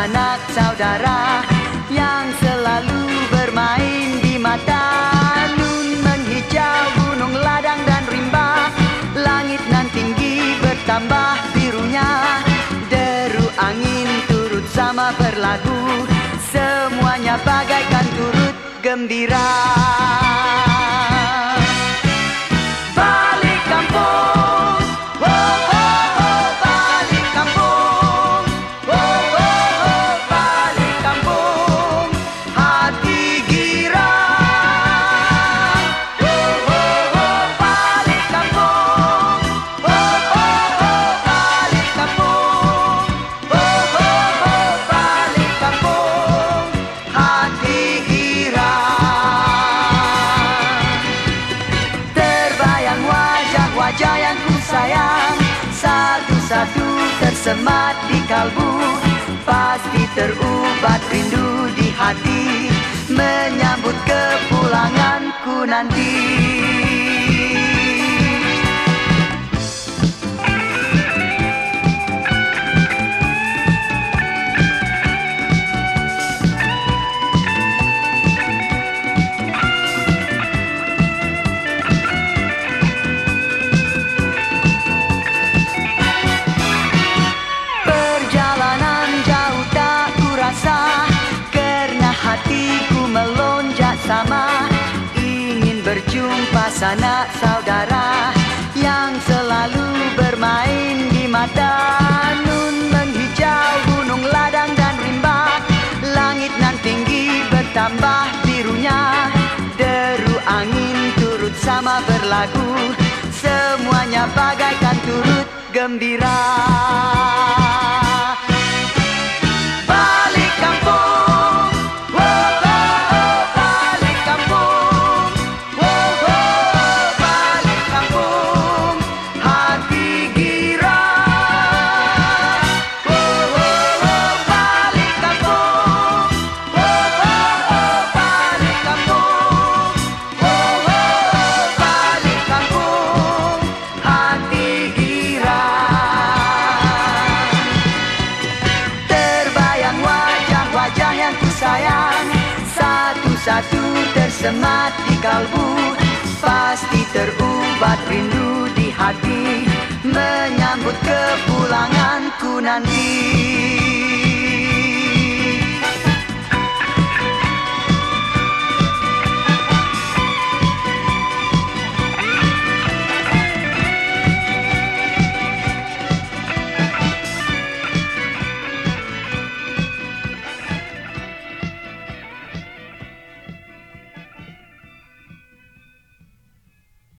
sanak saudara yang selalu bermain di mata. Nun menghijau gunung ladang dan rimba Langit nan tinggi bertambah birunya. Deru angin turut sama berlagu Semuanya bagaikan turut gembira tersemat di kalbu Pasti terubat rindu di hati Menyambut kepulanganku nanti berjumpa sanak saudara Yang selalu bermain di mata. Nun menghijau gunung ladang dan rimba. Langit nan tinggi bertambah birunya. Deru angin turut sama berlagu Semuanya bagaikan turut gembira sayang. Satu-satu tersemat di kalbu Pasti terubat rindu di hati. Menyambut kepulanganku nanti